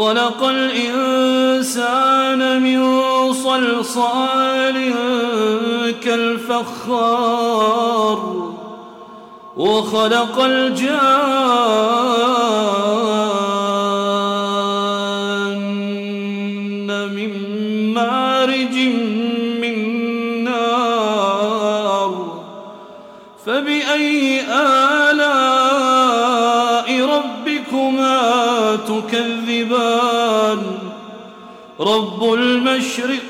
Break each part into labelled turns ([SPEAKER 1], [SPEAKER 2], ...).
[SPEAKER 1] خلق الإنسان من صلصال كالفخار وخلق الجان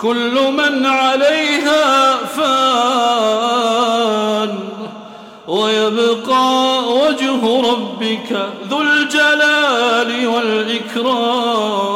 [SPEAKER 1] كل من عليها فان ويبقى وجه ربك ذو الجلال والإكرام.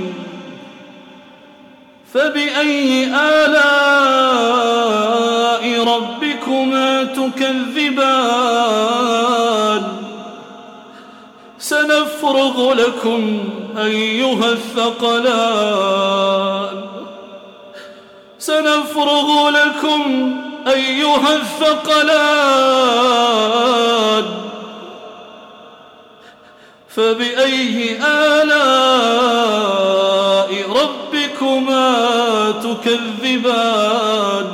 [SPEAKER 1] فبأي آلاء ربكما تكذبان؟ سنفرغ لكم أيها الثقلان. سنفرغ لكم أيها الثقلان. فبأي ربكما تكذبان.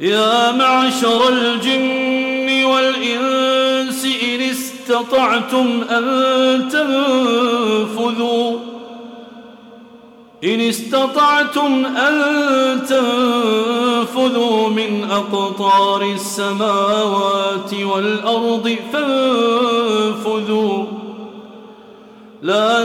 [SPEAKER 1] يا معشر الجن والإنس إن استطعتم أن تنفذوا. إن استطعتم أن تنفذوا من أقطار السماوات والأرض فانفذوا. لا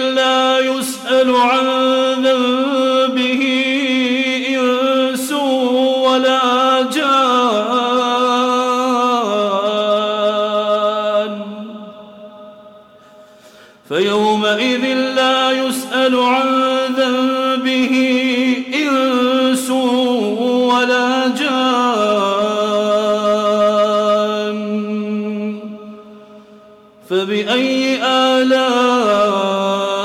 [SPEAKER 1] عن ذنبه إنس ولا جان. فيومئذ لا يسأل عن ذنبه إنس ولا جان. فبأي آلاء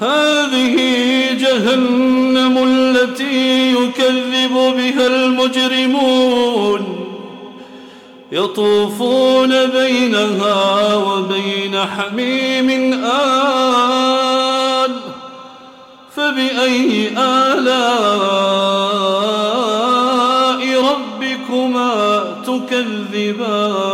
[SPEAKER 1] هذه جهنم التي يكذب بها المجرمون. يطوفون بينها وبين حميم آن. فبأي آلاء ربكما تكذبان؟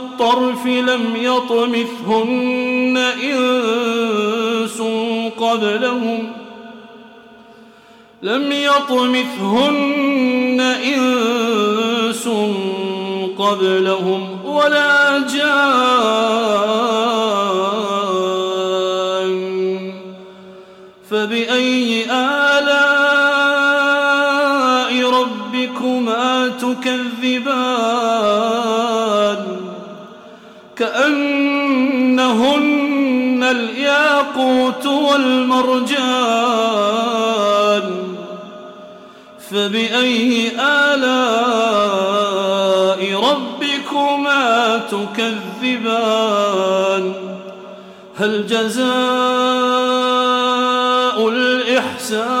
[SPEAKER 1] الطرف لم يطمثهن إنس قبلهم لم يطمثهن إنس قبلهم ولا جان فبأي الياقوت والمرجان فبأي آلاء ربكما تكذبان؟ هل جزاء الإحسان